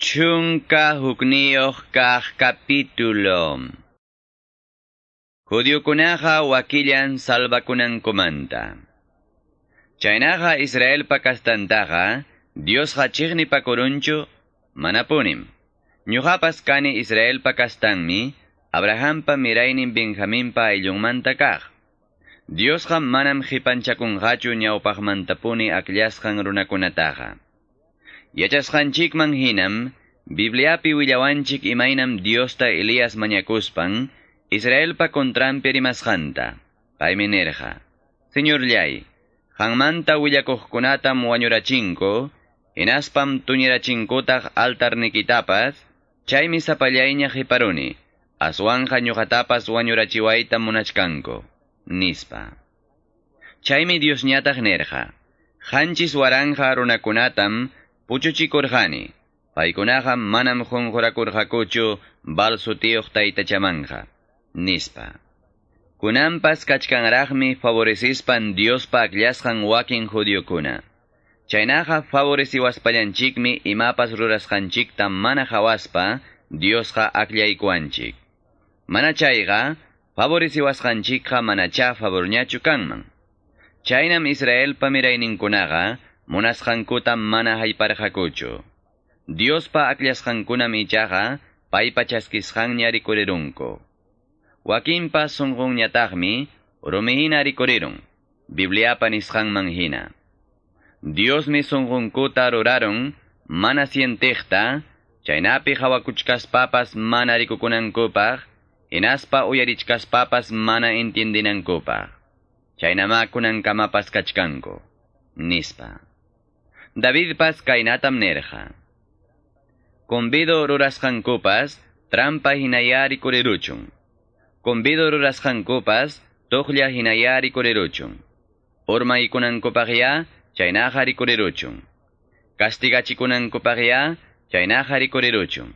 Chunka hukniyokah capítulo. Judiokunaha wakilan salvakunan komanta. Chainaha Israel pakastantaha, Dios hachigni pakorunchu, manapunim. Nyuhapas kani Israel pakastanmi, Abraham pa mirainin Benjamin pa mantacaj. Dios ham manam hipanchakunhachu ñaupahmantapuni aklyaskan runakunataha. Yachasqanchikman hinam, Bibliapi willawanchik imaynam Diosta Elías mañakuspan, Israelpa kontrampi rimasqanta. Paymi nerja. Señor llay, hanmanta willakuqkunatam wañurachinko, inaspam tuñirachinkutaq altarnikitapas, chaymi sapallayña hiparuni, aswanja ñuqatapas wañurachiwayta munachkanko, nispa. Chaymi Dios ñataq nerja. Hanchis waranja runakunatam, puchuchikurjani. Paykunaqa manam junjurakurjakuchu balsutiyuq taytachamanja. Nispa. Kunampas kachkanraqmi favorecispan Diospa akllashqan wakin judiokuna. Chaynaqa favoreciwaspallanchikmi imapas rurasqanchikta mana hawaspa Diosqa aklaykuanchik. Mana chayqa favoreciwasqanchikqa manacha favorñachu kanman. Chaynam Israelpa mirayninkunaqa munasqankuta mana hayparqakuchu. Diospa akllashqankunam ichaqa paypa chaskisqanña rikurirunku. Wakinpa sunqunñataqmi rumihina rikurirun. Bibliapa nisqanman hina. Diosmi sunqunkuta ruraron mana sientejta, chaynapi hawakuchkaspapas mana rikukunankupaq, inaspa uyarichkaspapas mana entiendinankupaq. Chaynamakunankamapas kachkanku. Nispa. Davidpas kainatam nerja. Convido ruras jancopas, trampa hinayari koreruchun. Convido ruras jancopas, tohlia hinayari koreruchun. Orma ikunan kopagia, chainahari koreruchun. Castiga chikunan kopagia, chainahari koreruchun.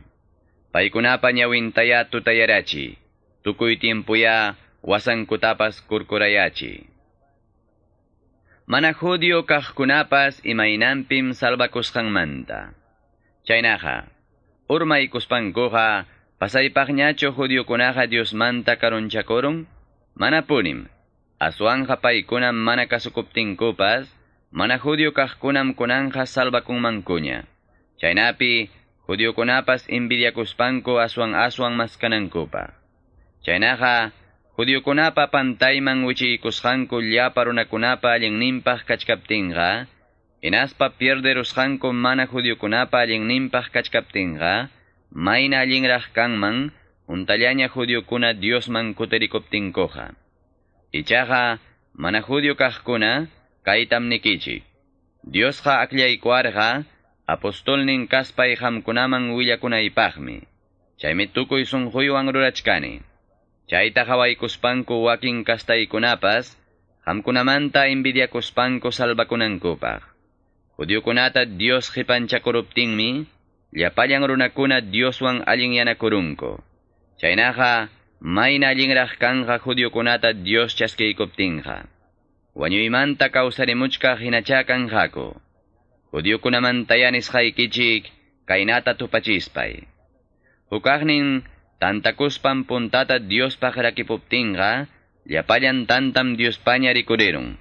Paikunapa ñawintaya tutayarachi. Tukuy tiempo ya, wasankotapas kurkurayachi. Mana judio kajkunapas imaynanpim salvakusqanmanta. Chaynaqa, urmaykuspankuqa pasaypaqñachu judiokunaqa Diosmanta karunchakurun? Mana punim. Aswanja paykunam mana kasukuptinkupas, mana judio kajkunam kunanja salvakunmankuña. Chaynapi, judiokunapas invidiakuspanku aswan aswan maskanankupa. Chaynaqa, judiokunapa pantayman wichiykusqanku llapa runakunapa allinninpaq kachkaptinqa, inaspa pierderusqanku mana judiokunapa allinninpaq kachkaptinqa, mayna allinraq kanman, untallaña judiokuna Diosman kutirikuptinkuqa. Ichaqa, mana judio kajkuna, kaytam nikichik. Diosqa aklaykuarqa, apostolnin kaspay hamkunaman willakunaypaqmi. Chaymi tukuy sunquywan rurachkani. Chayta hawaykuspanku wakin kastaykunapas, hamkunamanta invidiakuspanku salvakunankupaq. Judiokunata Dios hipanchakuruptinmi, llapallan runakuna Dioswan allin yanakurunku. Chaynaqa, mayna allinraq kanja judiokunata Dios chaskaykuptinqa. Wañuymanta kawsarimuchka hinachakanjaku. Judiokunamantaya nisqaykichik, kaynata tupachispay. Hukaqnin, tantakuspan puntata Diospaq rakipuptinqa, llapallan tantam Diospaña rikurirun.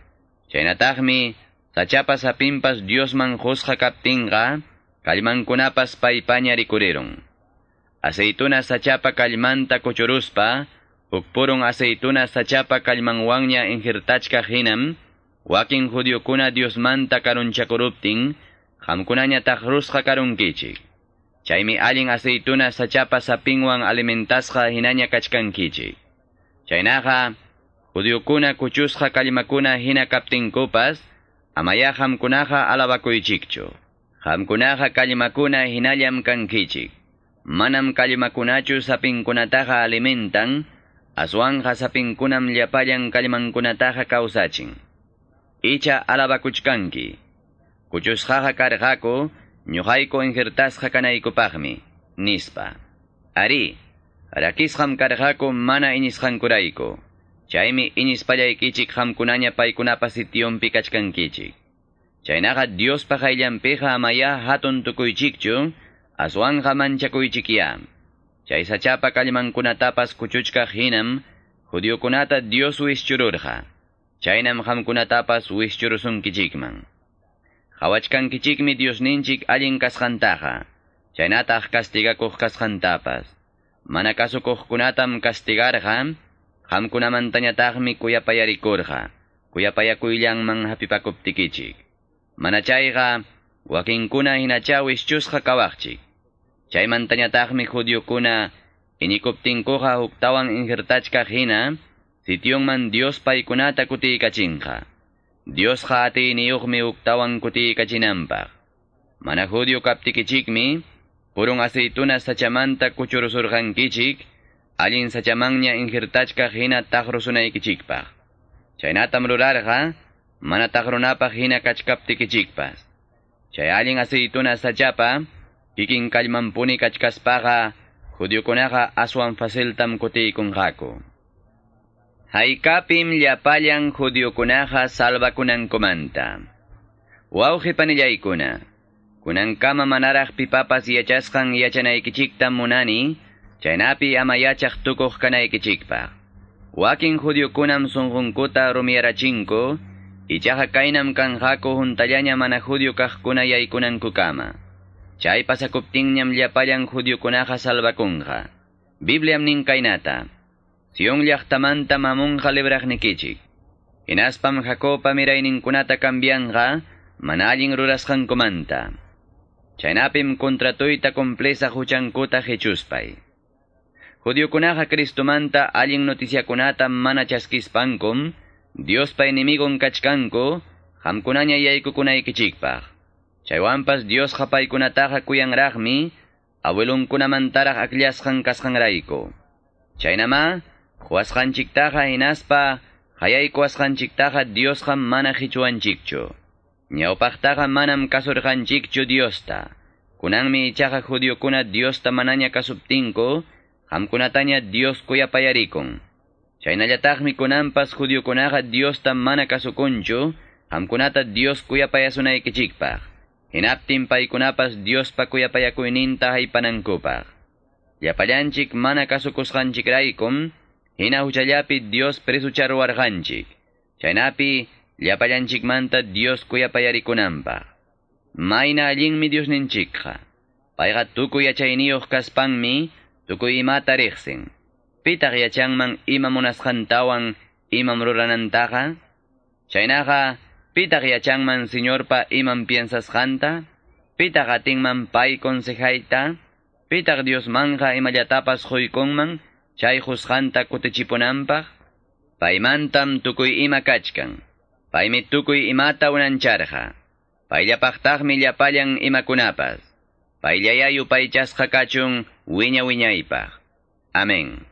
Chaynataqmi, sachapas apimpas Diosman husqa kaptinqa, kallmankunapas paypaña rikurirun. Aceituna sachapa kallmanta kuchuruspa, hukpurun aceituna sachapa kallmanwanña injirtachka hinam, wakin judiokuna Diosmanta karunchakuruptin, hamkunaña takrusqa karunkichik. Chaymi allin aceituna sachapa sapinwan alimentasqa hinaña kachkankichik. Chaynaqa, judiokuna kuchusqa kallmakuna hina kaptinkupas, amaya hamkunaqa alabakuychikchu. Hamkunaqa kallmakuna hinallam kankichik. Manam kallmakunachu sapinkunataqa alimentan, aswanja sapinkunam llapallan kallmankunataqa kawsachin. Icha alabakuchkanki. Kuchusqaqa karqaku, ñuqayku injertasqa kanaykupaqmi, nispa. Ari, rakisqam karqaku mana inisqankurayku. Chaymi inispallaykichik hamkunaña paykunapa sitiyumpi kachkankichik. Chaynaqa Diospa qayllanpiqa amaya hatun tukuychikchu, aswanja manchakuychikya. Chay sachapa kallmankunatapas kuchuchkaq hinam, judiokunata Dios wischururqa. Chaynam hamkunatapas wischursunkichikman. Hawachkankichikmi Diosninchik allin kasqantaqa. Chaynataq kastigakuq kasqantapas. Mana kasukuqkunatam kastigarqa, hamkunamantañataqmi kuyapayarikurqa. Kuyapayakuyllanman hapipakuptikichik. Mana chayqa, wakinkuna hinacha wischusqa kawaqchik. Chaymantañataqmi judiokuna inikuptinkuqa huktawan injertachkaq hina, sityongman Dios paykunata kutiykachinqa. Dios ha atiniyuqmi uktawan kutiykachinanpaq. Mana judio kaptikichikmi, purong aceituna sachamanta kuchurusurqankichik, allin sachamanña injertachkaq hina tajrusunaykichikpaq. Chaynatam rurarqa, mana tajrunapaq hina kachkaptikichikpas. Chay allin aceituna sachapa, kikin kallmanpuni kachkaspaqa, judiokunaqa aswan faciltam kutiykunqaku. Haykapim llapallan judiokunaqa salvakunankumanta. Panillaykuna, kunankama manaraq pipapas yachasqan yachanaykichiktam munani, chaynapi ama yachaq tukuq kanaykichikpaq. Wakin judiokunam sunqunkuta rumiyarachinku, ichaqa kaynam kanqaku juntallaña mana judio kaqkuna yaykunankukama. Chay pasakuptinñam llapallan judiokunaqa salvakunqa. Bibliam nin kaynata. Sion llaqtamanta mamunqa libraqnikichik. Hinaspam Jacopa mirayninkunata cambianqa, mana allin rurasqankumanta. Chaynapim kontratuyta komplesa huchankuta hechuspay. Judiokunaqa Cristomanta allin noticiakunata mana chaskispankum, Dios pa enemigon kachkanko, hamkunaña yaykukunaykichikpaq. Chaywampas Dios hapaykunataqa kuyanraqmi, awilunkunamantaraq akllashqan kasqanrayko. Chaynama, huasqanchiktaqa hinaspa, hayaykuasqanchiktaqa Diosqa mana hichuanchikchu. Ñawpaqtaqa manam kasurqanchikchu Diosta. Kunanmi ichaqa judiokuna Diosta manaña kasuptinko, hamkunataña Dios kuyapayarikun. Chaynallataqmi kunanpas judiokunaqa Diosta mana kasukunchu, hamkunata Dios kuyapayasunaykichikpaq. Hinaptin paykunapas Diospa kuyapayakuyninta haypanankupaq. Llapallanchik mana kasukusqanchikraykum, hina huchallapi Dios presucharwarqanchik. Chaynapi, llapallanchikmanta Dios kuyapayarikunanpaq. Mayna allinmi Diosninchikqa. Payqa tukuy yachayniyuq kaspanmi, tukuy imata riqsin. Pitaq yachanman ima munasqantawan imam ruranantaqa? Chaynaqa, pitaq yachanman señorpa imam piensasqanta? Pitaq atinman pay konsejayta? Pitaq Diosmanja imallatapas huykunman, chay juzganta kutichipunanpaq? Paymantam tukuy ima kachkan. Paymi tukuy imata unancharqa. Payllapaqtaqmi llapallan imakunapas. Payllayayu paychasqa kachun wiña wiñaypaq. Amén.